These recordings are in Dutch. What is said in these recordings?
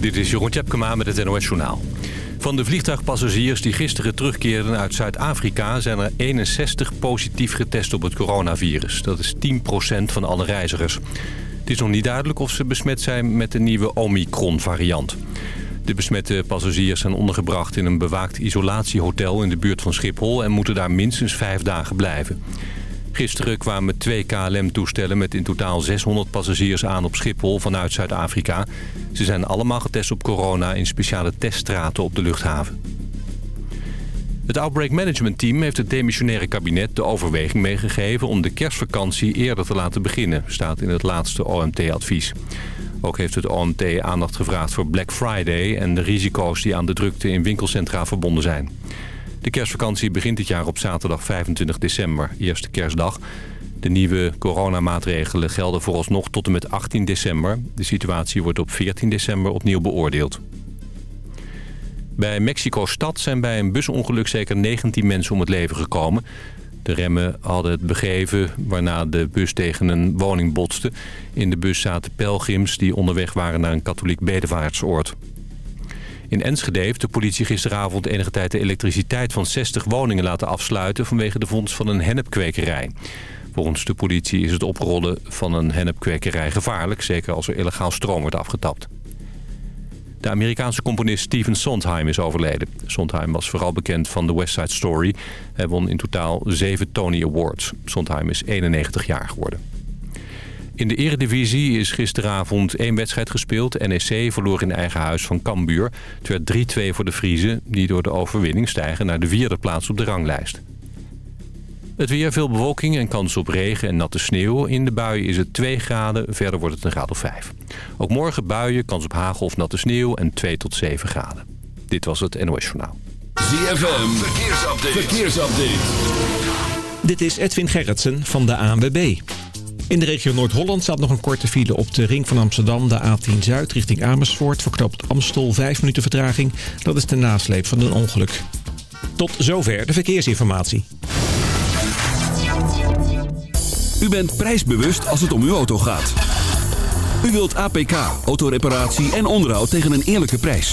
Dit is Jeroen Tjepkema met het NOS Journaal. Van de vliegtuigpassagiers die gisteren terugkeerden uit Zuid-Afrika... zijn er 61 positief getest op het coronavirus. Dat is 10% van alle reizigers. Het is nog niet duidelijk of ze besmet zijn met de nieuwe Omicron-variant. De besmette passagiers zijn ondergebracht in een bewaakt isolatiehotel... in de buurt van Schiphol en moeten daar minstens vijf dagen blijven. Gisteren kwamen twee KLM-toestellen met in totaal 600 passagiers aan op Schiphol vanuit Zuid-Afrika. Ze zijn allemaal getest op corona in speciale teststraten op de luchthaven. Het Outbreak Management Team heeft het demissionaire kabinet de overweging meegegeven om de kerstvakantie eerder te laten beginnen, staat in het laatste OMT-advies. Ook heeft het OMT aandacht gevraagd voor Black Friday en de risico's die aan de drukte in winkelcentra verbonden zijn. De kerstvakantie begint dit jaar op zaterdag 25 december, eerste kerstdag. De nieuwe coronamaatregelen gelden vooralsnog tot en met 18 december. De situatie wordt op 14 december opnieuw beoordeeld. Bij Mexico-stad zijn bij een busongeluk zeker 19 mensen om het leven gekomen. De remmen hadden het begeven waarna de bus tegen een woning botste. In de bus zaten pelgrims die onderweg waren naar een katholiek bedevaartsoord. In Enschede heeft de politie gisteravond enige tijd de elektriciteit van 60 woningen laten afsluiten vanwege de vondst van een hennepkwekerij. Volgens de politie is het oprollen van een hennepkwekerij gevaarlijk, zeker als er illegaal stroom wordt afgetapt. De Amerikaanse componist Steven Sondheim is overleden. Sondheim was vooral bekend van The West Side Story. Hij won in totaal zeven Tony Awards. Sondheim is 91 jaar geworden. In de eredivisie is gisteravond één wedstrijd gespeeld. NEC verloor in eigen huis van Cambuur. Het werd 3-2 voor de Vriezen, die door de overwinning stijgen naar de vierde plaats op de ranglijst. Het weer, veel bewolking en kans op regen en natte sneeuw. In de buien is het 2 graden, verder wordt het een graad of 5. Ook morgen buien, kans op hagel of natte sneeuw en 2 tot 7 graden. Dit was het NOS Journaal. ZFM, verkeersupdate. verkeersupdate. Dit is Edwin Gerritsen van de ANWB. In de regio Noord-Holland staat nog een korte file op de ring van Amsterdam, de A10 Zuid, richting Amersfoort. Verknoopt Amstel 5 minuten vertraging. Dat is de nasleep van een ongeluk. Tot zover de verkeersinformatie. U bent prijsbewust als het om uw auto gaat. U wilt APK, autoreparatie en onderhoud tegen een eerlijke prijs.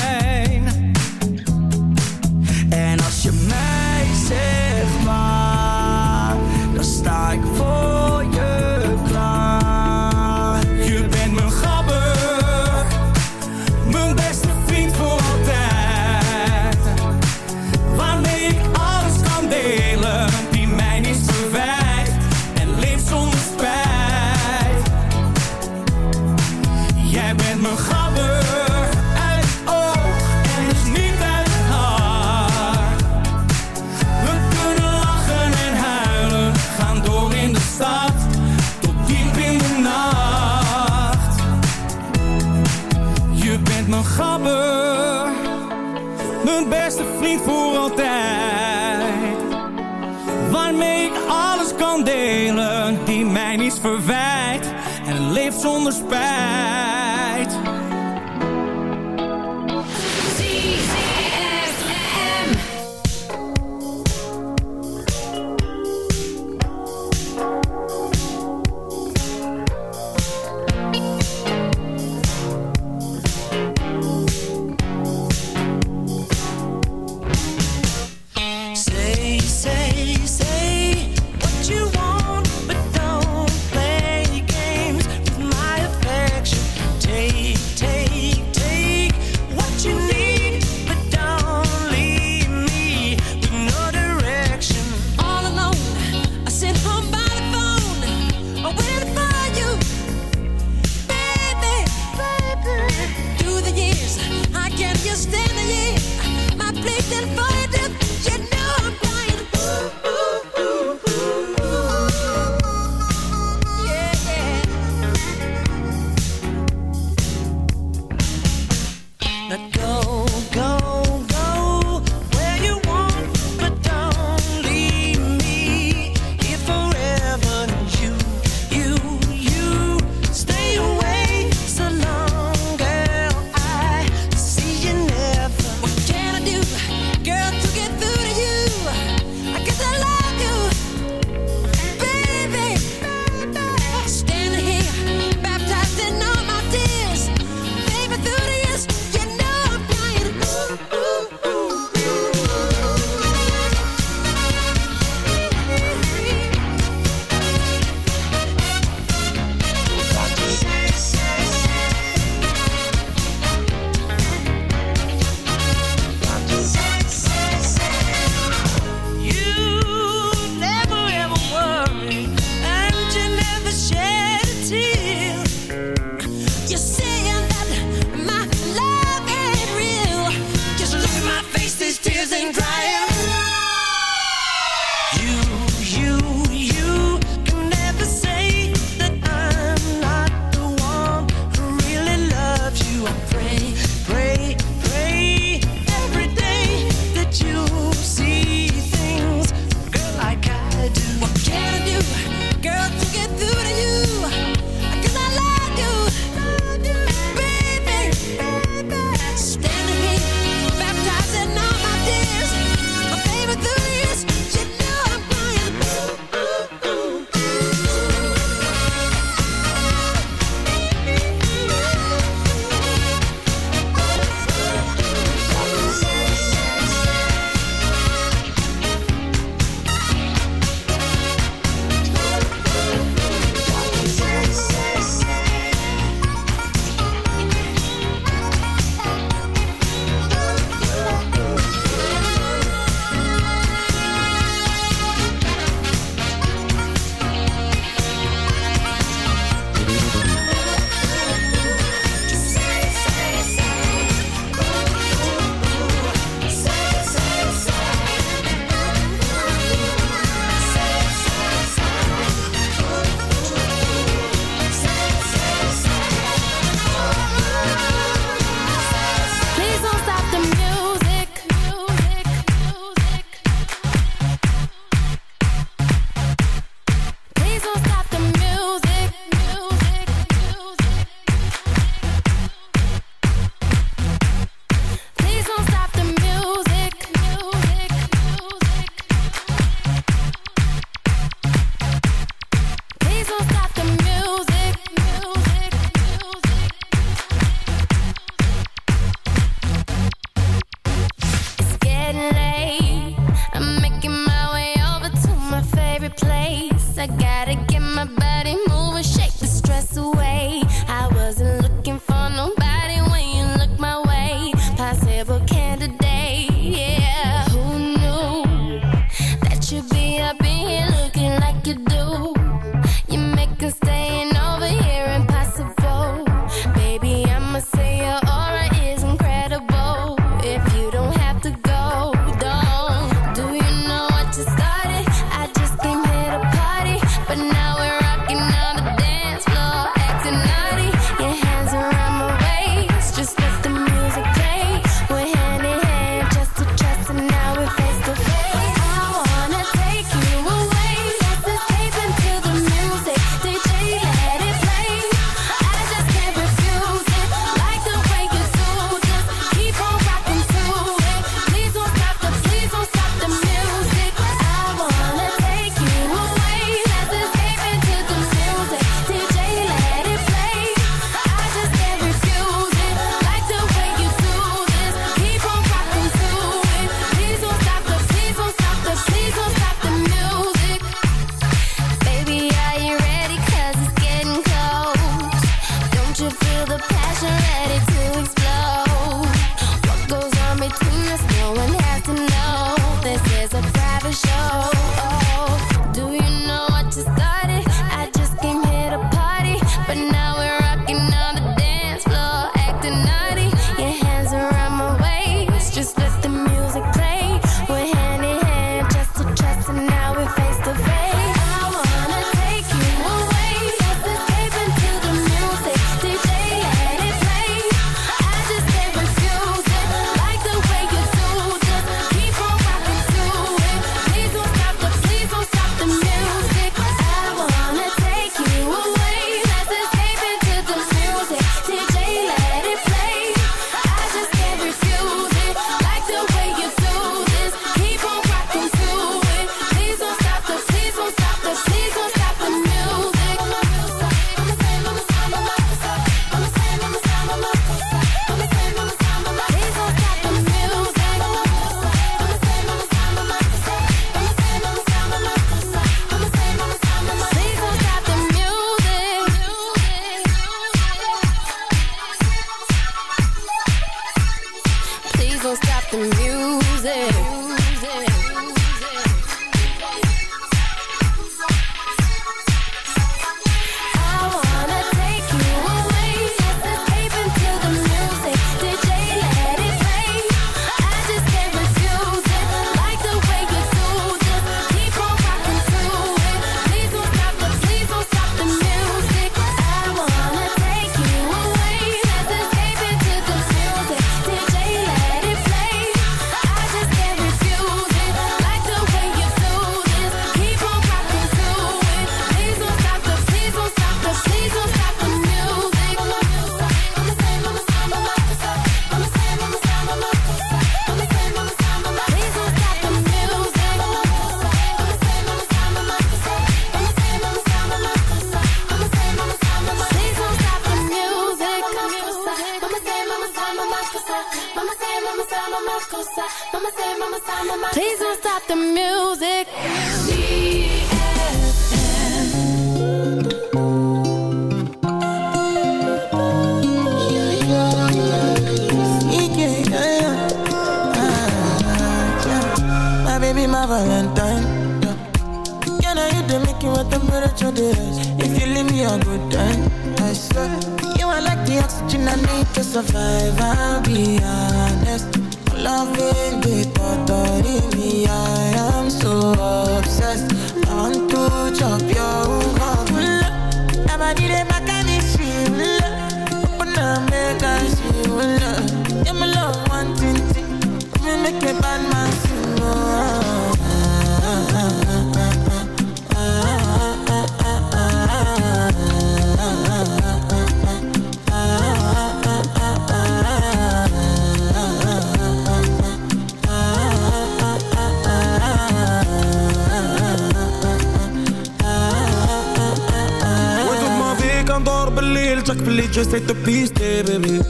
Chaque فليت جاي te بيستي بيبي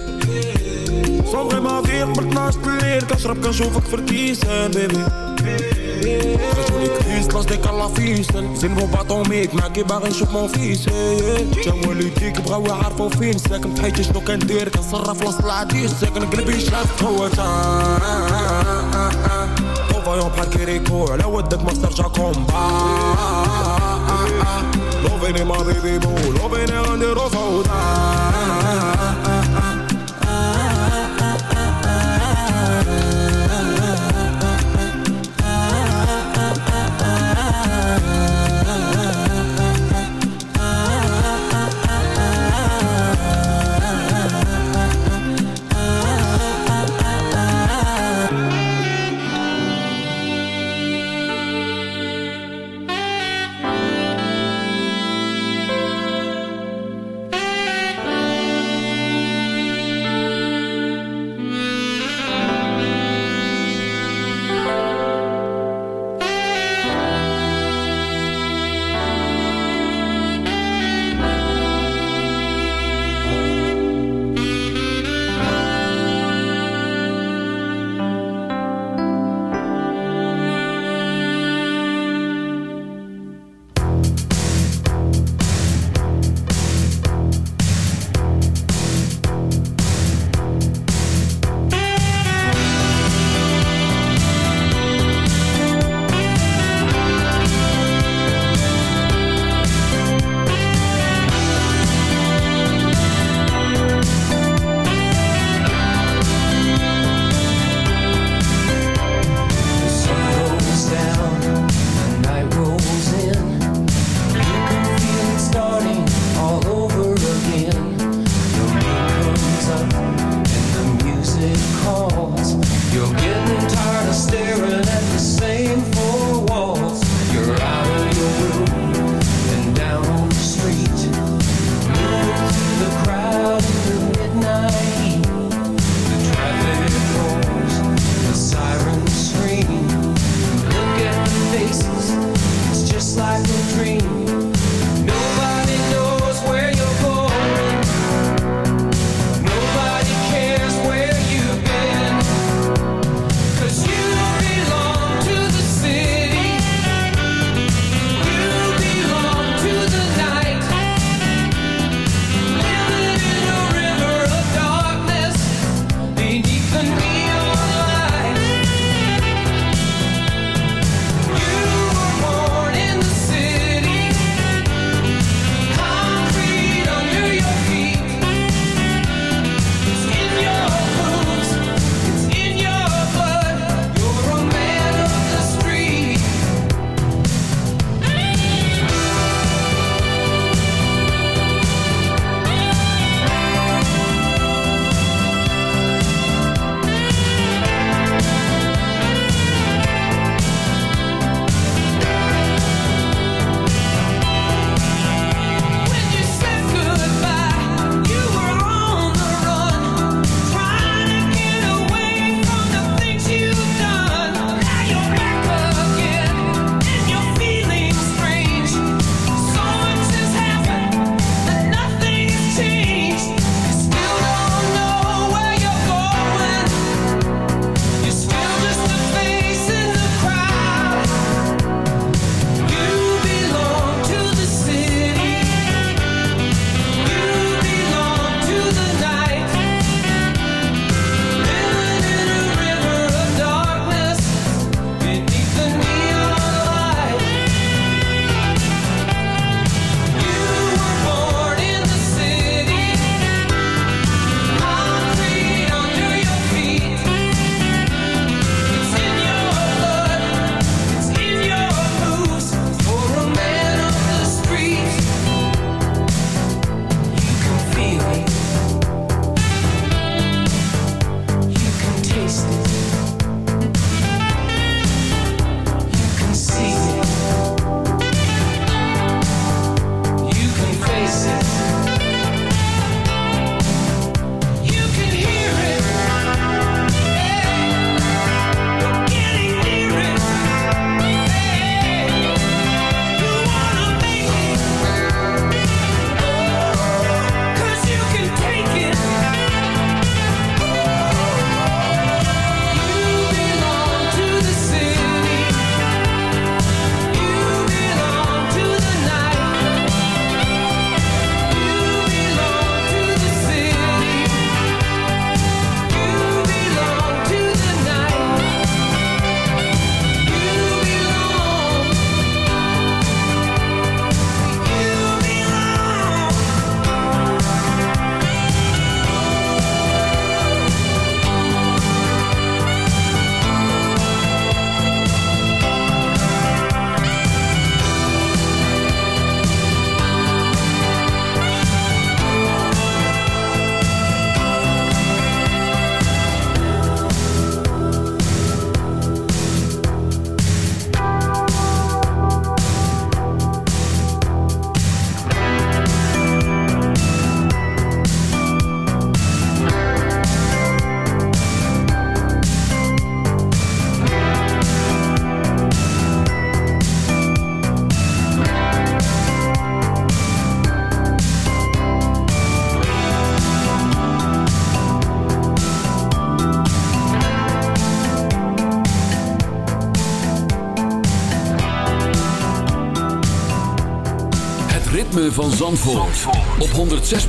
صبري ما فيه قبل 12 الليل كنشرب كنشوفك في الكيسان بيبي خرجوني كريس لاش ديك الله فيسن زين بو باطوميك معاكي باغي نشوف مون فيس جا والديك بغاو يعرفو فين ساكن في حياتي شنو كندير كنصرف وسط العديس ساكن قلبي شاف هو تا فايون بحال كيريكو على ودك ما ترجع كومبا Lo venimos a vivir, lo venimos a rosa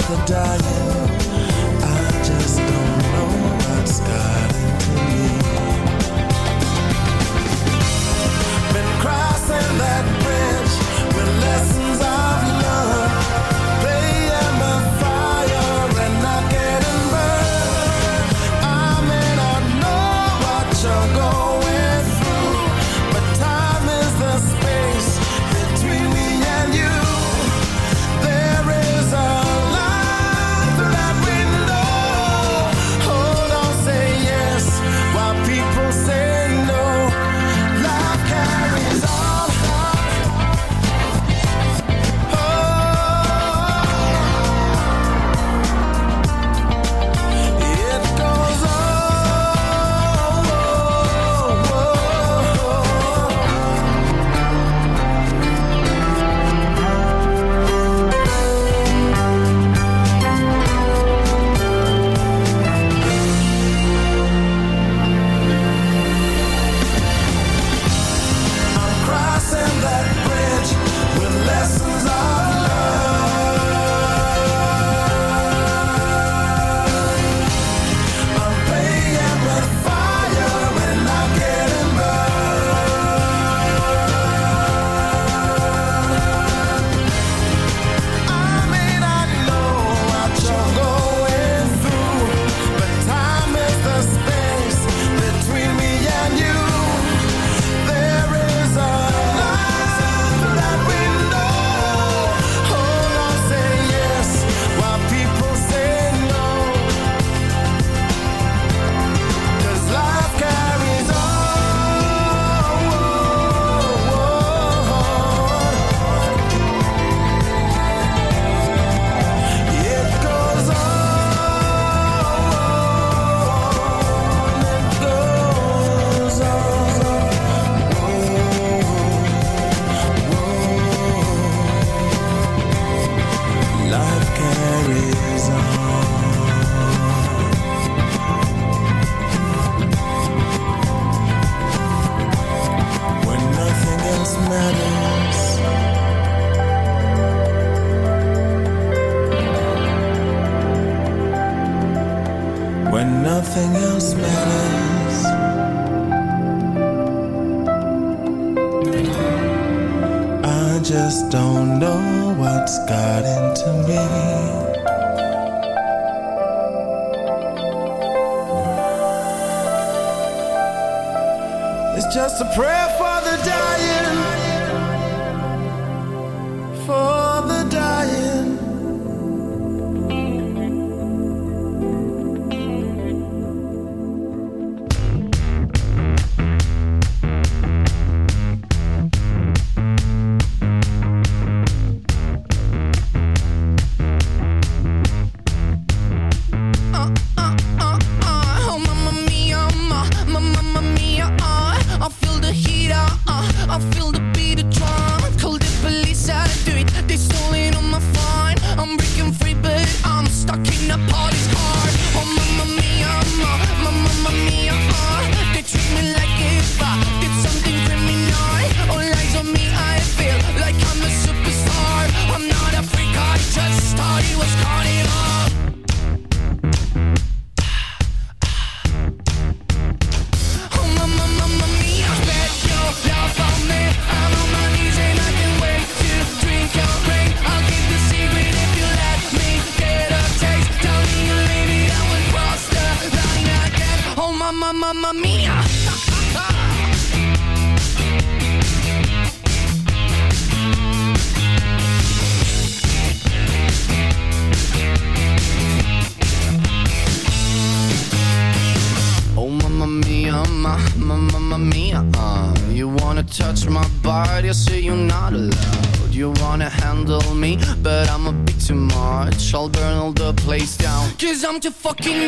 the die to fucking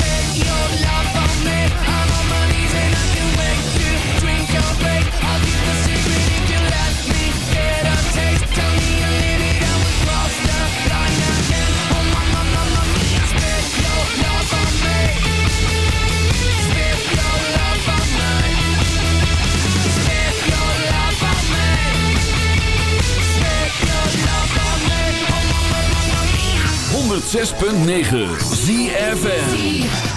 106.9 ZFN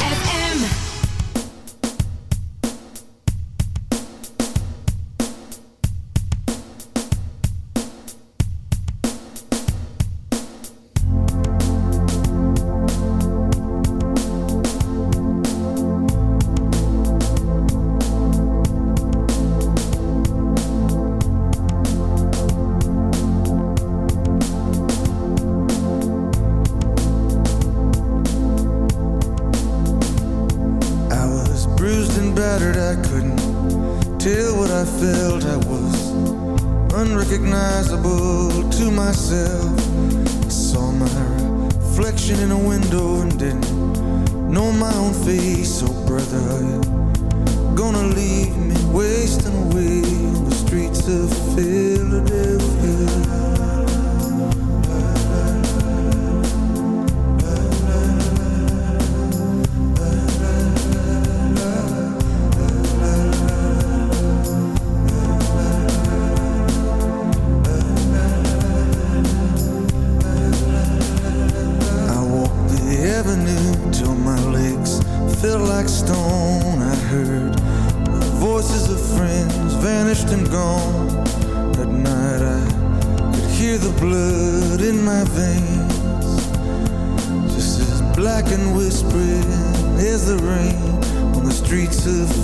streets of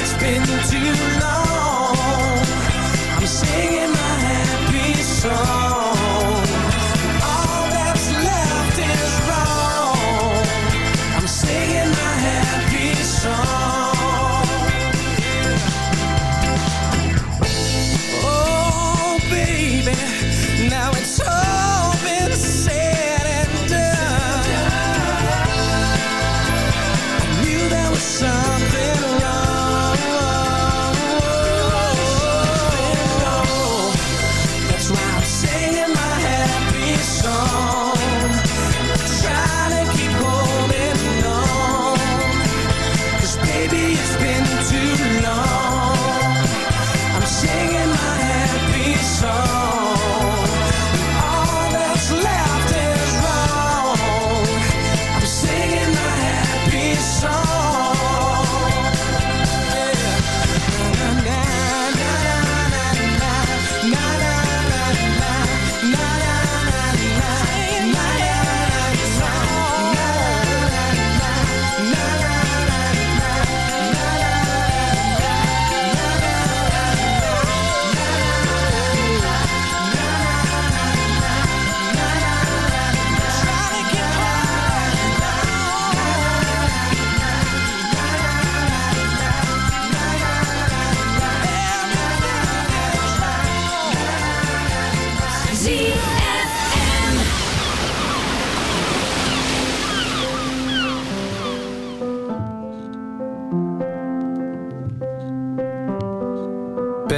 It's been too long. I'm singing my happy song.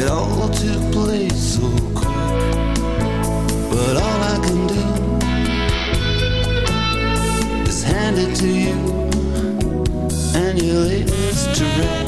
It all took place oh, so quick. But all I can do is hand it to you and your latest trick.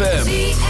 ZFM.